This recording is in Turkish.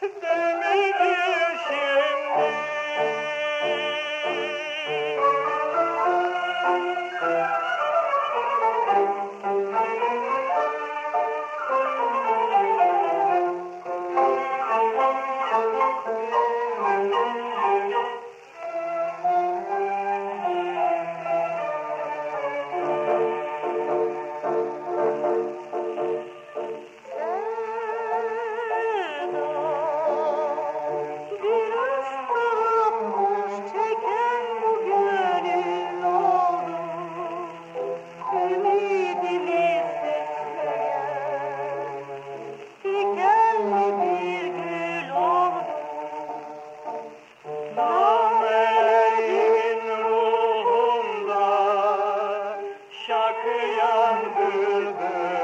Damn it! kıyan bülbül